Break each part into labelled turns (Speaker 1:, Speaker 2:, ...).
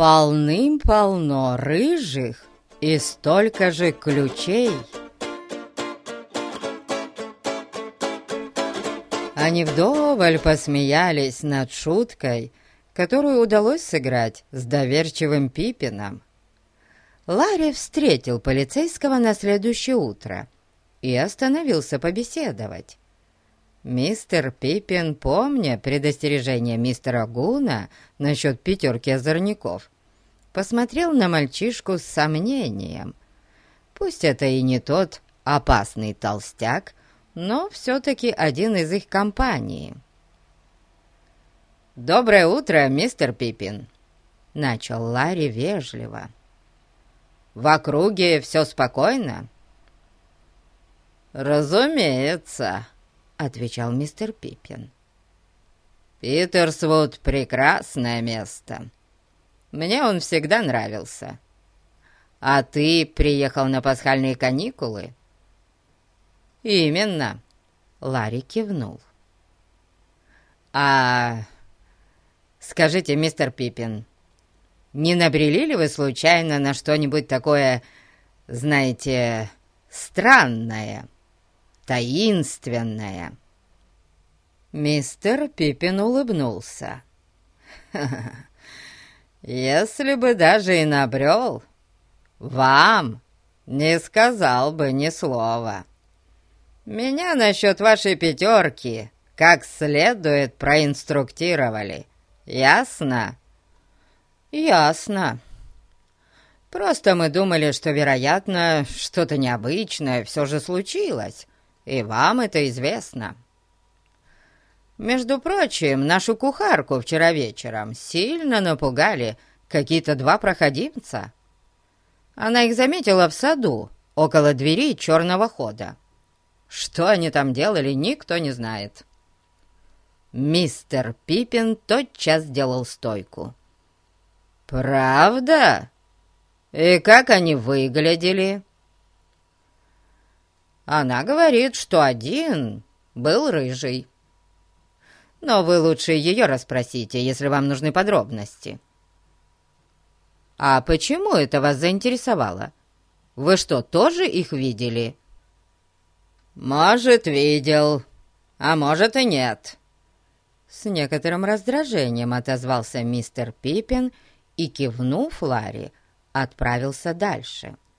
Speaker 1: полным-полно рыжих и столько же ключей. Они вдоволь посмеялись над шуткой, которую удалось сыграть с доверчивым Пипином. Ларри встретил полицейского на следующее утро и остановился побеседовать. Мистер Пиппин, помня предостережение мистера Гуна насчет пятерки озорников, посмотрел на мальчишку с сомнением. Пусть это и не тот опасный толстяк, но все-таки один из их компании. «Доброе утро, мистер Пиппин!» — начал Ларри вежливо. «В округе все спокойно?» «Разумеется», отвечал мистер Пиппин. «Питерсвуд — прекрасное место. Мне он всегда нравился. А ты приехал на пасхальные каникулы?» «Именно», — Ларри кивнул. «А скажите, мистер Пиппин, не набрели ли вы случайно на что-нибудь такое, знаете, странное?» Таинственное. Мистер Пиппин улыбнулся. «Если бы даже и набрел, вам не сказал бы ни слова. Меня насчет вашей пятерки как следует проинструктировали. Ясно?» «Ясно. Просто мы думали, что, вероятно, что-то необычное все же случилось, и вам это известно. Между прочим, нашу кухарку вчера вечером сильно напугали какие-то два проходимца. Она их заметила в саду, около двери черного хода. Что они там делали, никто не знает. Мистер Пиппин тотчас сделал стойку. «Правда? И как они выглядели?» Она говорит, что один был рыжий. Но вы лучше ее расспросите, если вам нужны подробности. А почему это вас заинтересовало? Вы что, тоже их видели? Может, видел, а может и нет. С некоторым раздражением отозвался мистер Пиппин и, кивнув Ларри, отправился дальше. —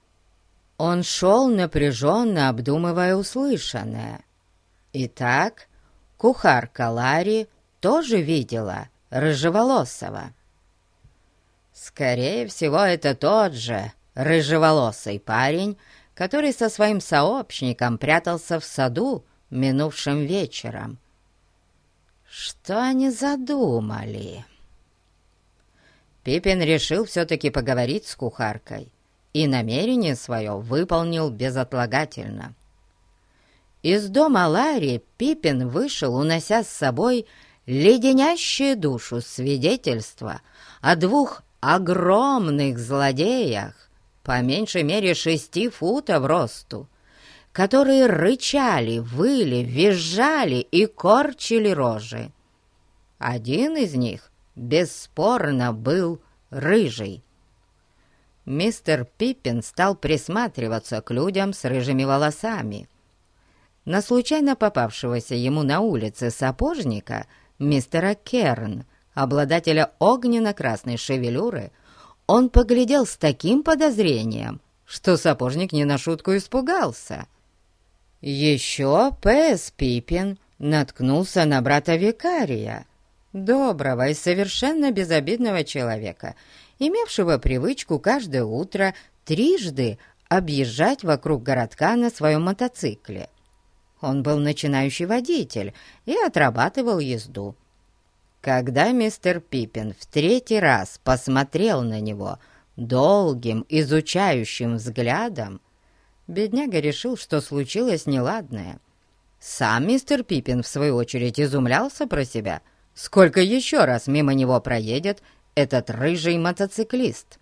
Speaker 1: он шел напряженно, обдумывая услышанное. Итак, кухарка Ларри тоже видела рыжеволосого. Скорее всего, это тот же рыжеволосый парень, который со своим сообщником прятался в саду минувшим вечером. Что они задумали? Пипин решил все-таки поговорить с кухаркой и намерение свое выполнил безотлагательно. Из дома Ларри Пипин вышел, унося с собой леденящее душу свидетельство о двух огромных злодеях, по меньшей мере шести футов росту, которые рычали, выли, визжали и корчили рожи. Один из них, бесспорно, был рыжий, мистер Пиппин стал присматриваться к людям с рыжими волосами. На случайно попавшегося ему на улице сапожника, мистера Керн, обладателя огненно-красной шевелюры, он поглядел с таким подозрением, что сапожник не на шутку испугался. Еще П.С. Пиппин наткнулся на брата викария, доброго и совершенно безобидного человека, имевшего привычку каждое утро трижды объезжать вокруг городка на своем мотоцикле. Он был начинающий водитель и отрабатывал езду. Когда мистер Пиппин в третий раз посмотрел на него долгим, изучающим взглядом, бедняга решил, что случилось неладное. Сам мистер Пиппин, в свою очередь, изумлялся про себя, сколько еще раз мимо него проедет этот рыжий мотоциклист.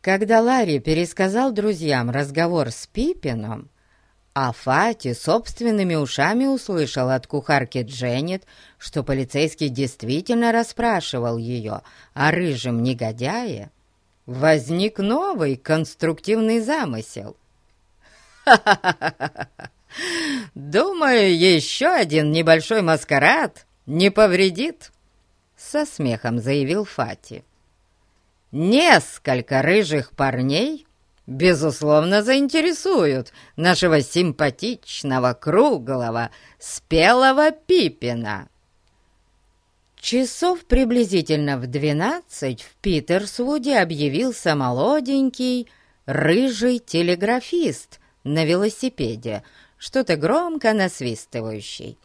Speaker 1: Когда Ларри пересказал друзьям разговор с Пипином, А Фати собственными ушами услышал от кухарки Дженнет, что полицейский действительно расспрашивал ее о рыжем негодяе. Возник новый конструктивный замысел. «Ха-ха-ха! Думаю, еще один небольшой маскарад не повредит!» Со смехом заявил Фати. «Несколько рыжих парней безусловно, заинтересуют нашего симпатичного, круглого, спелого Пипина. Часов приблизительно в двенадцать в Питерсвуде объявился молоденький, рыжий телеграфист на велосипеде, что-то громко насвистывающий.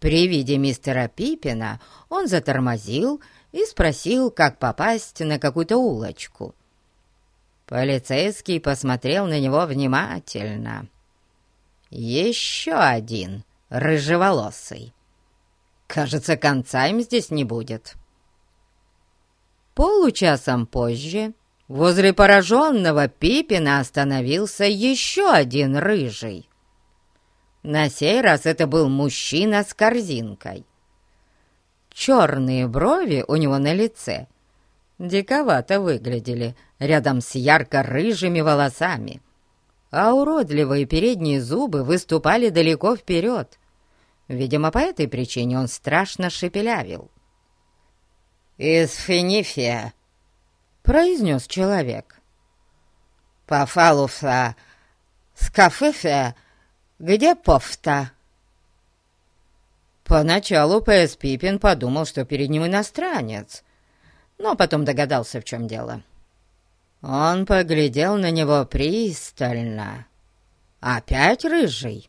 Speaker 1: При виде мистера Пипина он затормозил и спросил, как попасть на какую-то улочку — Полицейский посмотрел на него внимательно. «Еще один рыжеволосый. Кажется, конца им здесь не будет». Получасом позже возле пораженного Пипина остановился еще один рыжий. На сей раз это был мужчина с корзинкой. Черные брови у него на лице диковато выглядели рядом с ярко-рыжими волосами, а уродливые передние зубы выступали далеко вперед. Видимо, по этой причине он страшно шепелявил. «Из Финифия», — произнес человек. «Пофалуса скафыфе, где пофта?» Поначалу П.С. Пипин подумал, что перед ним иностранец, но потом догадался, в чем дело. Он поглядел на него пристально. Опять рыжий.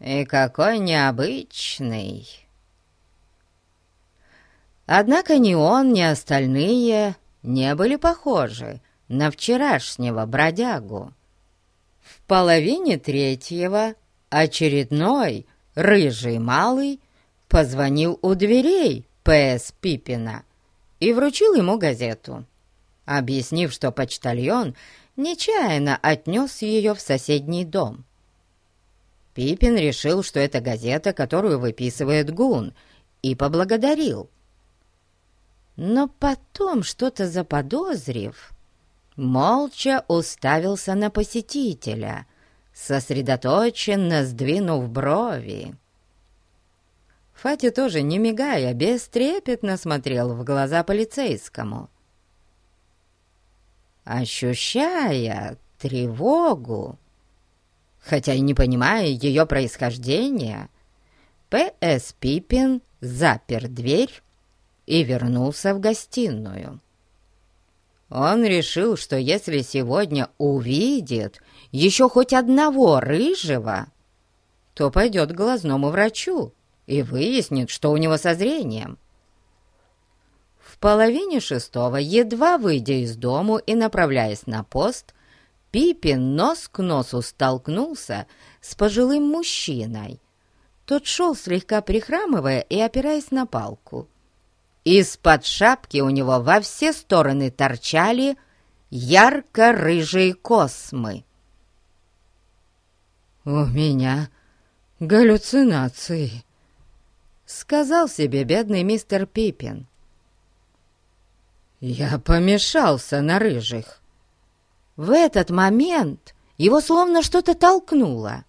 Speaker 1: И какой необычный. Однако ни он, ни остальные не были похожи на вчерашнего бродягу. Половине третьего очередной рыжий малый позвонил у дверей П.С. Пипина и вручил ему газету, объяснив, что почтальон нечаянно отнес ее в соседний дом. Пипин решил, что это газета, которую выписывает Гун, и поблагодарил. Но потом, что-то заподозрив, молча уставился на посетителя, сосредоточенно сдвинув брови. Фати тоже, не мигая, бестрепетно смотрел в глаза полицейскому. Ощущая тревогу, хотя и не понимая ее происхождения, П.С. Пипин запер дверь и вернулся в гостиную. Он решил, что если сегодня увидит еще хоть одного рыжего, то пойдет к глазному врачу и выяснит, что у него со зрением. В половине шестого, едва выйдя из дому и направляясь на пост, Пипин нос к носу столкнулся с пожилым мужчиной. Тот шел слегка прихрамывая и опираясь на палку. Из-под шапки у него во все стороны торчали ярко-рыжие космы. «У меня галлюцинации», сказал себе бедный мистер Пиппин. «Я помешался на рыжих». В этот момент его словно что-то толкнуло.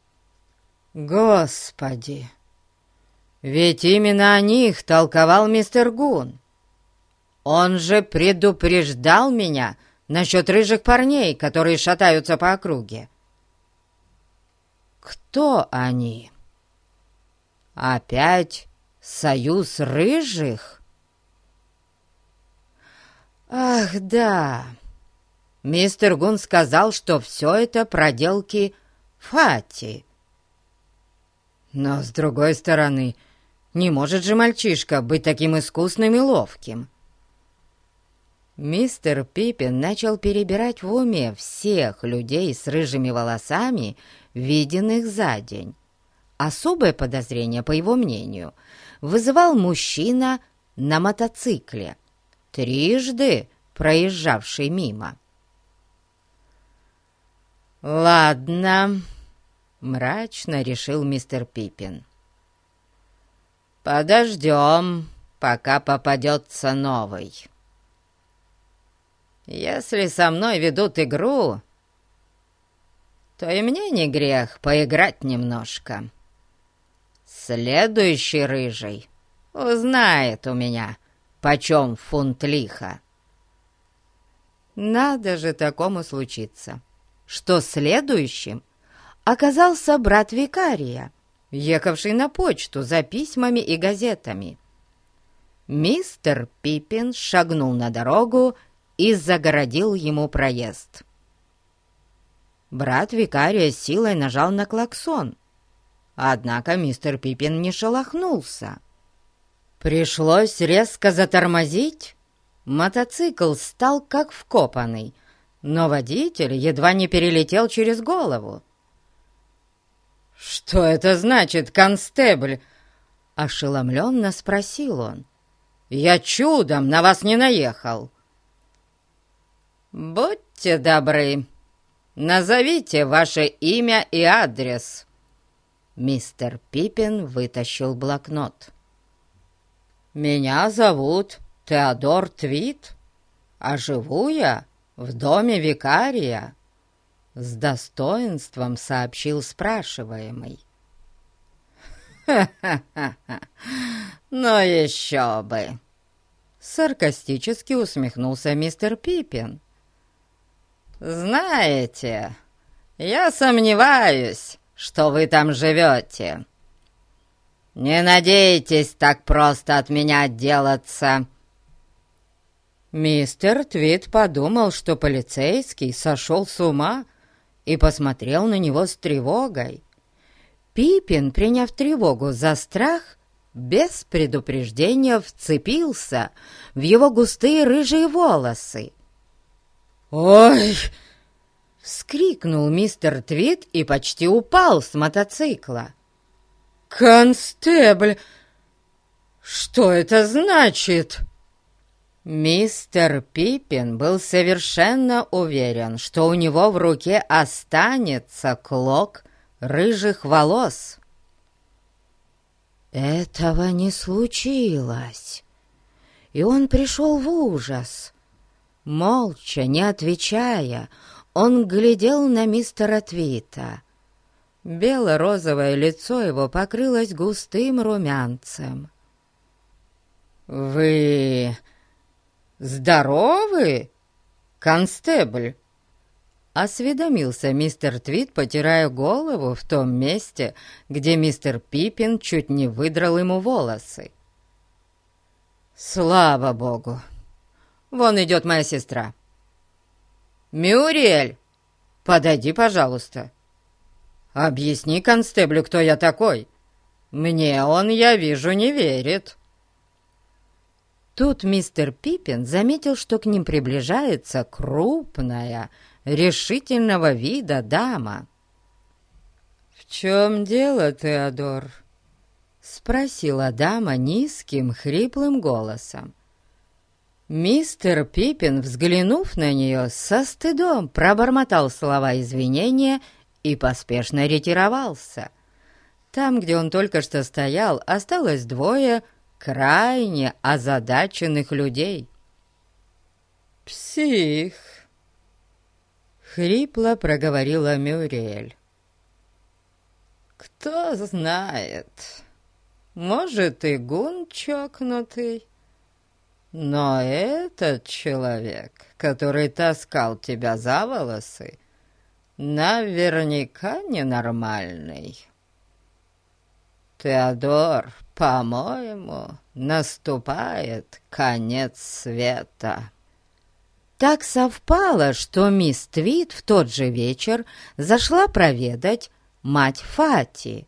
Speaker 1: «Господи! Ведь именно о них толковал мистер Гун. Он же предупреждал меня насчет рыжих парней, которые шатаются по округе. Кто они? Опять Союз рыжих? Ах, да. Мистер Гун сказал, что все это проделки Фати. Но, с другой стороны, не может же мальчишка быть таким искусным и ловким. Мистер Пиппин начал перебирать в уме всех людей с рыжими волосами, виденных за день. Особое подозрение, по его мнению, вызывал мужчина на мотоцикле, трижды проезжавший мимо. «Ладно, мрачно решил мистер Пиппин. «Подождем, пока попадется новый. Если со мной ведут игру, то и мне не грех поиграть немножко. Следующий рыжий узнает у меня, почем фунт лиха. Надо же такому случиться, что следующим оказался брат викария, ехавший на почту за письмами и газетами. Мистер Пиппин шагнул на дорогу и загородил ему проезд. Брат викария силой нажал на клаксон, однако мистер Пиппин не шелохнулся. Пришлось резко затормозить. Мотоцикл стал как вкопанный, но водитель едва не перелетел через голову. «Что это значит, констебль?» — ошеломленно спросил он. «Я чудом на вас не наехал!» «Будьте добры, назовите ваше имя и адрес!» Мистер Пиппин вытащил блокнот. «Меня зовут Теодор Твит, а живу я в доме викария», — с достоинством сообщил спрашиваемый. «Ха-ха-ха! Ну еще бы!» Саркастически усмехнулся мистер Пиппин. «Знаете, я сомневаюсь, что вы там живете. Не надейтесь так просто от меня отделаться!» Мистер Твит подумал, что полицейский сошел с ума и посмотрел на него с тревогой. Пипин, приняв тревогу за страх, без предупреждения вцепился в его густые рыжие волосы. «Ой!» — вскрикнул мистер Твит и почти упал с мотоцикла. «Констебль! Что это значит?» Мистер Пиппин был совершенно уверен, что у него в руке останется клок рыжих волос. Этого не случилось, и он пришел в ужас. Молча, не отвечая, он глядел на мистера Твита. Бело-розовое лицо его покрылось густым румянцем. «Вы здоровы, констебль?» Осведомился мистер Твит, потирая голову в том месте, где мистер Пиппин чуть не выдрал ему волосы. «Слава богу! Вон идет моя сестра!» «Мюриэль, подойди, пожалуйста!» «Объясни констеблю, кто я такой. Мне он, я вижу, не верит». Тут мистер Пиппин заметил, что к ним приближается крупная, решительного вида дама. «В чем дело, Теодор?» — спросила дама низким, хриплым голосом. Мистер Пиппин, взглянув на нее, со стыдом пробормотал слова извинения и поспешно ретировался. Там, где он только что стоял, осталось двое крайне озадаченных людей. «Псих!» — хрипло проговорила Мюриэль. «Кто знает, может, и гун чокнутый, но этот человек, который таскал тебя за волосы, наверняка ненормальный. Теодор, по-моему, наступает конец света. Так совпало, что мисс Твит в тот же вечер зашла проведать мать Фати.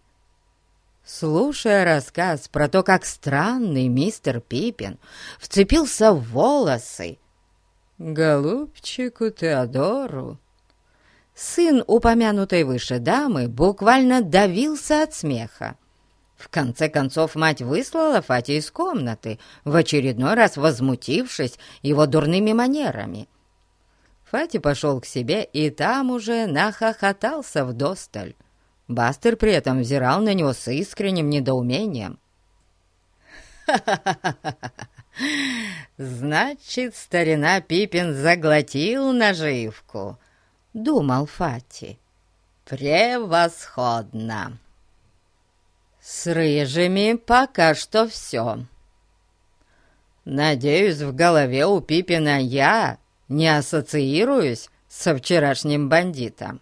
Speaker 1: Слушая рассказ про то, как странный мистер Пиппин вцепился в волосы, голубчику Теодору сын упомянутой выше дамы буквально давился от смеха. В конце концов, мать выслала Фати из комнаты, в очередной раз возмутившись его дурными манерами. Фати пошел к себе и там уже нахохотался вдосталь. Бастер при этом взирал на него с искренним недоумением. «Значит, старина Пипин заглотил наживку», — думал Фати. «Превосходно!» «С рыжими пока что все. Надеюсь, в голове у Пипина я не ассоциируюсь со вчерашним бандитом.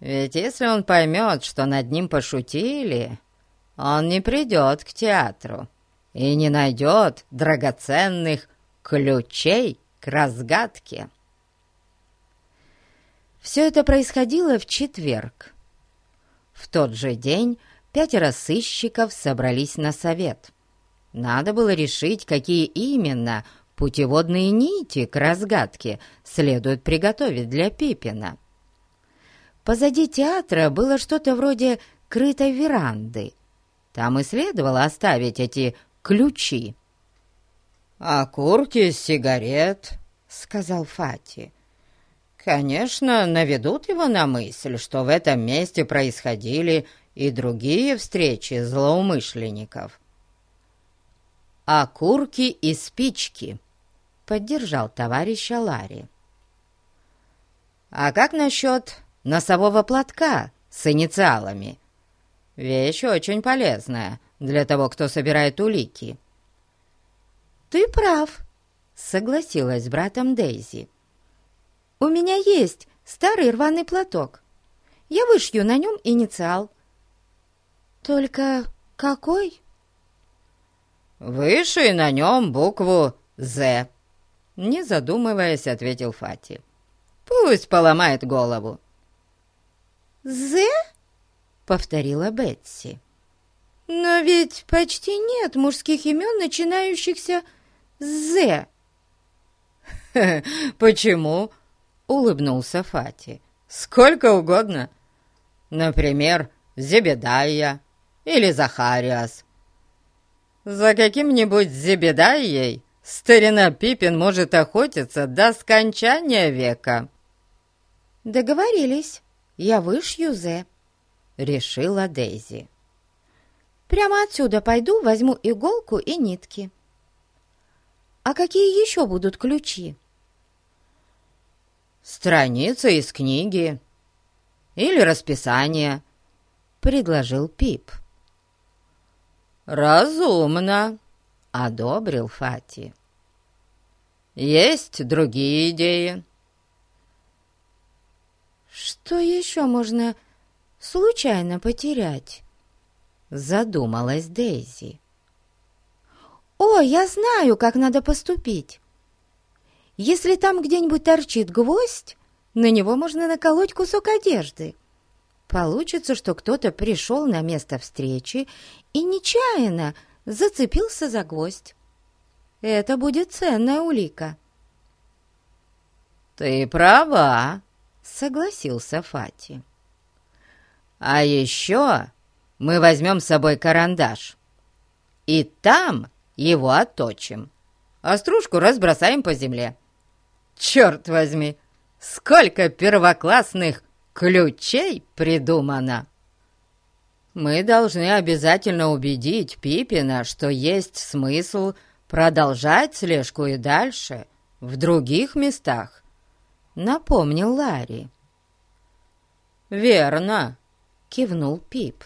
Speaker 1: Ведь если он поймет, что над ним пошутили, он не придет к театру и не найдет драгоценных ключей к разгадке. Все это происходило в четверг. В тот же день пятеро сыщиков собрались на совет. Надо было решить, какие именно путеводные нити к разгадке следует приготовить для Пипина. Позади театра было что-то вроде крытой веранды. Там и следовало оставить эти ключи. «Окурки сигарет», — сказал Фати. «Конечно, наведут его на мысль, что в этом месте происходили и другие встречи злоумышленников». «Окурки и спички», — поддержал товарища Ларри. «А как насчет носового платка с инициалами. Вещь очень полезная для того, кто собирает улики».
Speaker 2: «Ты прав», — согласилась с братом Дейзи. «У меня есть старый рваный платок. Я вышью на нем инициал. Только какой?»
Speaker 1: «Выши на нем букву «З», — не задумываясь, ответил Фати. «Пусть поломает голову.
Speaker 2: «З?» — повторила Бетси. «Но ведь почти нет мужских имен, начинающихся с «З».
Speaker 1: «Почему?» — улыбнулся Фати. «Сколько угодно. Например, Зебедая или Захариас. За каким-нибудь Зебедайей старина Пипин может охотиться до скончания века».
Speaker 2: «Договорились», я вышью Зе», — решила Дейзи. «Прямо отсюда пойду, возьму иголку и нитки». «А какие еще будут ключи?»
Speaker 1: «Страница из книги или расписание», — предложил Пип. «Разумно», — одобрил Фати. «Есть другие идеи?»
Speaker 2: «Что еще можно случайно потерять?» Задумалась Дейзи. «О, я знаю, как надо поступить. Если там где-нибудь торчит гвоздь, на него можно наколоть кусок одежды. Получится, что кто-то пришел на место встречи и нечаянно зацепился за гвоздь. Это будет ценная улика».
Speaker 1: «Ты права», согласился Фати. «А еще мы возьмем с собой карандаш, и там его отточим, а стружку разбросаем по земле. Черт возьми, сколько первоклассных ключей придумано!» Мы должны обязательно убедить Пипина, что есть смысл продолжать слежку и дальше, в других местах напомнил Ларри. «Верно», — кивнул Пип.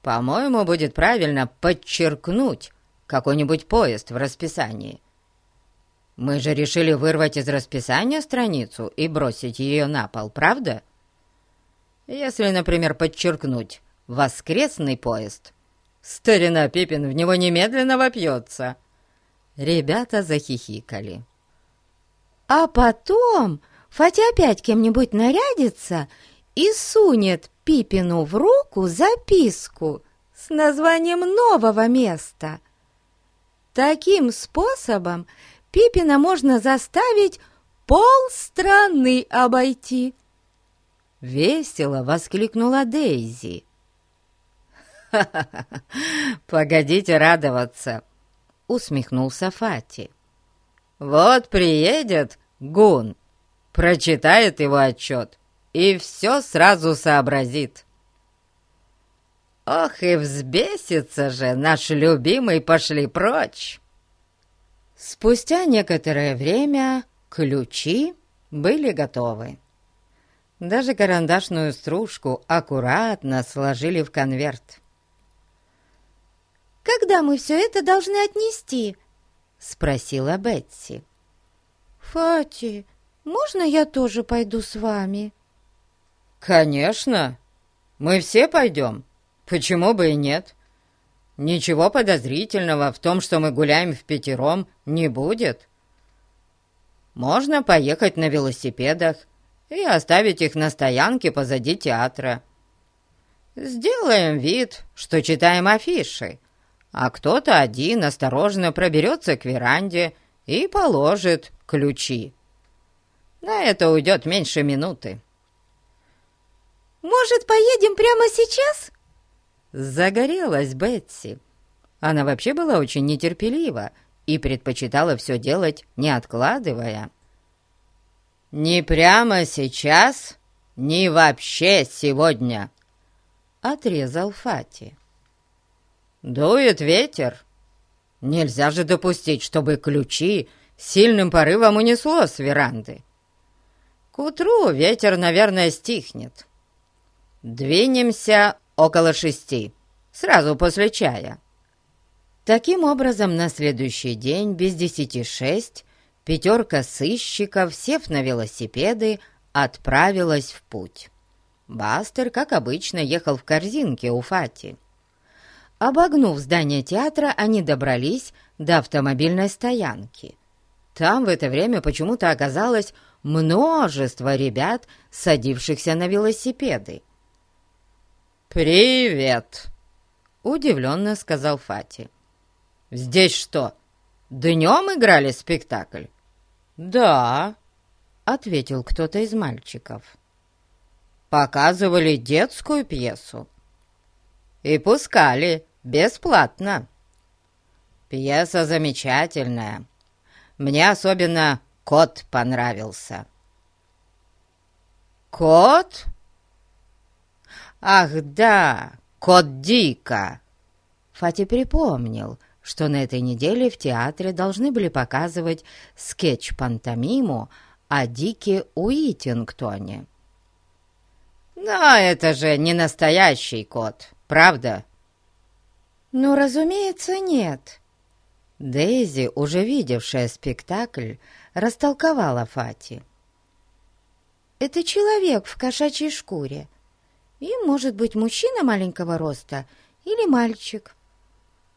Speaker 1: «По-моему, будет правильно подчеркнуть какой-нибудь поезд в расписании. Мы же решили вырвать из расписания страницу и бросить ее на пол, правда? Если, например, подчеркнуть «воскресный поезд», старина Пипин в него немедленно вопьется». Ребята захихикали.
Speaker 2: А потом Фатя опять кем-нибудь нарядится и сунет Пипину в руку записку с названием нового места. Таким способом Пипина можно заставить полстраны обойти.
Speaker 1: Весело воскликнула Дейзи. «Ха-ха-ха! Погодите радоваться!» — усмехнулся Фати. «Вот приедет Гун прочитает его отчет и все сразу сообразит. Ох, и взбесится же наш любимый пошли прочь. Спустя некоторое время ключи были готовы. Даже карандашную стружку аккуратно сложили в конверт.
Speaker 2: «Когда мы все это должны отнести?» — спросила Бетси. «Фати, можно я тоже пойду с вами?»
Speaker 1: «Конечно! Мы все пойдем. Почему бы и нет? Ничего подозрительного в том, что мы гуляем в пятером, не будет. Можно поехать на велосипедах и оставить их на стоянке позади театра. Сделаем вид, что читаем афиши, а кто-то один осторожно проберется к веранде и положит ключи. На это уйдет меньше минуты.
Speaker 2: «Может, поедем прямо сейчас?»
Speaker 1: Загорелась Бетси. Она вообще была очень нетерпелива и предпочитала все делать, не откладывая. «Не прямо сейчас, не вообще сегодня!» — отрезал Фати. «Дует ветер. Нельзя же допустить, чтобы ключи сильным порывом унесло с веранды. К утру ветер, наверное, стихнет. Двинемся около шести, сразу после чая». Таким образом, на следующий день, без десяти шесть, пятерка сыщиков, сев на велосипеды, отправилась в путь. Бастер, как обычно, ехал в корзинке у Фати. Обогнув здание театра, они добрались до автомобильной стоянки. Там в это время почему-то оказалось множество ребят, садившихся на велосипеды. «Привет!» — удивленно сказал Фати. «Здесь что, днем играли спектакль?» «Да», — ответил кто-то из мальчиков. «Показывали детскую пьесу и пускали бесплатно. Пьеса замечательная. Мне особенно кот понравился». «Кот?» «Ах, да, кот Дика!» Фати припомнил — что на этой неделе в театре должны были показывать скетч-пантомиму о Дике Уитингтоне. «Но это же не настоящий кот, правда?»
Speaker 2: «Ну, разумеется, нет».
Speaker 1: Дейзи, уже видевшая спектакль, растолковала Фати.
Speaker 2: «Это человек в кошачьей шкуре. И, может быть, мужчина маленького роста или мальчик».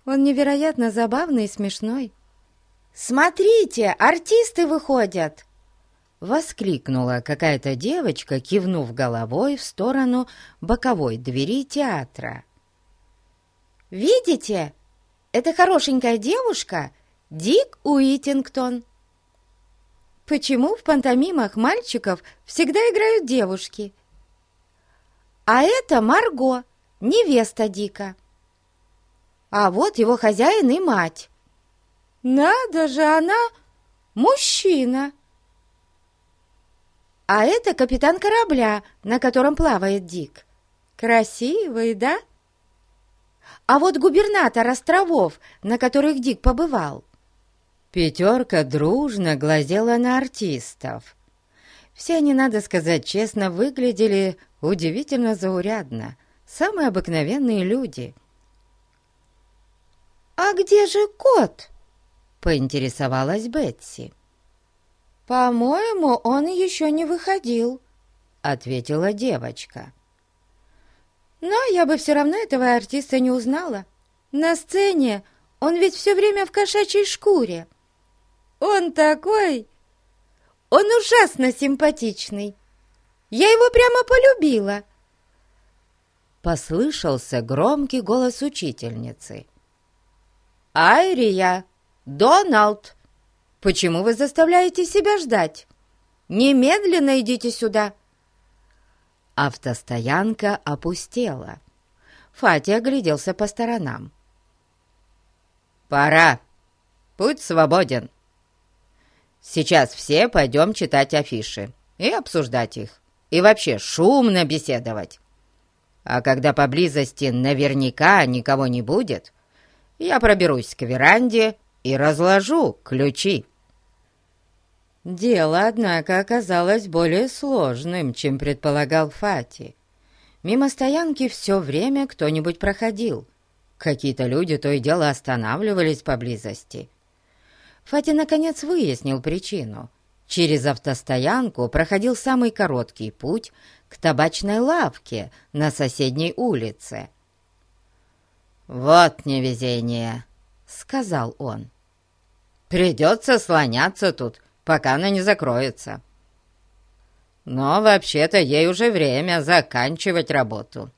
Speaker 2: Он невероятно забавный и смешной. «Смотрите, артисты выходят!»
Speaker 1: Воскликнула какая-то девочка, кивнув головой в сторону боковой двери театра.
Speaker 2: «Видите? Это хорошенькая девушка Дик Уитингтон». Почему в пантомимах мальчиков всегда играют девушки? А это Марго, невеста Дика а вот его хозяин и мать. Надо же, она мужчина. А это капитан корабля, на котором плавает Дик. Красивый, да? А вот губернатор островов, на которых Дик побывал.
Speaker 1: Пятерка дружно глазела на артистов. Все они, надо сказать честно, выглядели удивительно заурядно. Самые обыкновенные люди —
Speaker 2: «А где же кот?»
Speaker 1: — поинтересовалась Бетси.
Speaker 2: «По-моему, он еще не выходил», —
Speaker 1: ответила девочка.
Speaker 2: «Но я бы все равно этого артиста не узнала. На сцене он ведь все время в кошачьей шкуре. Он такой... Он ужасно симпатичный. Я его прямо полюбила».
Speaker 1: Послышался громкий голос учительницы. «Айрия! Доналд! Почему вы заставляете себя ждать? Немедленно идите сюда!» Автостоянка опустела. Фати огляделся по сторонам. «Пора! Путь свободен! Сейчас все пойдем читать афиши и обсуждать их. и вообще шумно беседовать. А когда поблизости наверняка никого не будет, я проберусь к веранде и разложу ключи».
Speaker 2: Дело, однако, оказалось более сложным, чем предполагал Фати. Мимо стоянки все время кто-нибудь проходил. Какие-то люди то и дело останавливались поблизости. Фати наконец выяснил причину. Через автостоянку проходил самый короткий путь к табачной лавке на соседней улице.
Speaker 1: «Вот невезение», — сказал он. «Придется слоняться тут, пока она не закроется. Но вообще-то ей уже время заканчивать работу».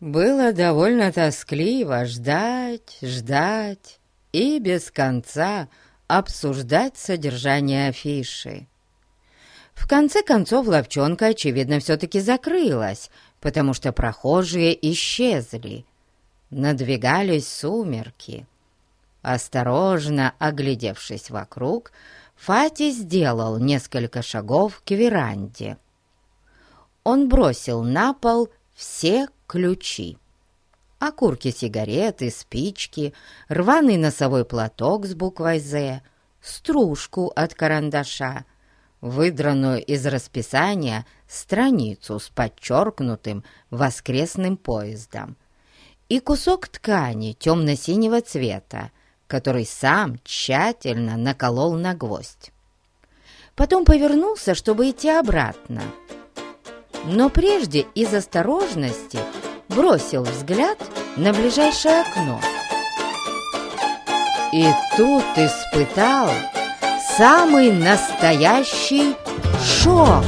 Speaker 2: Было довольно тоскливо ждать, ждать и без конца обсуждать содержание афиши. В конце концов ловчонка, очевидно, все-таки закрылась, потому что прохожие исчезли. Надвигались сумерки. Осторожно оглядевшись вокруг, Фати сделал несколько шагов к веранде. Он бросил на пол все ключи. Окурки сигареты, спички, рваный носовой платок с буквой «З», стружку от карандаша, выдранную из расписания страницу с подчеркнутым воскресным поездом и кусок ткани темно-синего цвета, который сам тщательно наколол на гвоздь. Потом повернулся, чтобы идти обратно. Но прежде из осторожности бросил взгляд на ближайшее окно. И тут испытал самый настоящий шок.